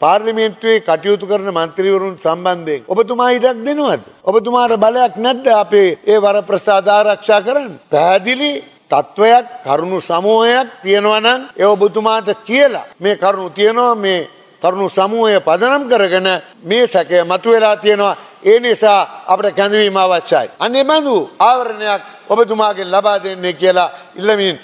පාර්ලිමේන්තුවේ කටයුතු කරන මන්ත්‍රීවරුන් සම්බන්ධයෙන් ඔබතුමා ඉඩක් දෙනවද. ඔබතුමාට බලයක් නැද්ද අපේ ඒ වර ප්‍රසාද ආරක්ෂා කරන්න. පැහැදිලි තත්ත්වයක් කරුණු සමූහයක් තියෙනවා නම් ඒ ඔබතුමාට කියලා මේ කරුණු තියෙනවා මේ කරුණු සමූහය පදනම් කරගෙන මේ සැකය මතුවෙලා තියෙනවා ඒ නිසා අපට කැඳවීම අවශ්‍යයි. අන්නේ බඳු ආවරණයක් ඔබතුමාගේ ලබා දෙන්නේ කියලා ඉල්ලමින්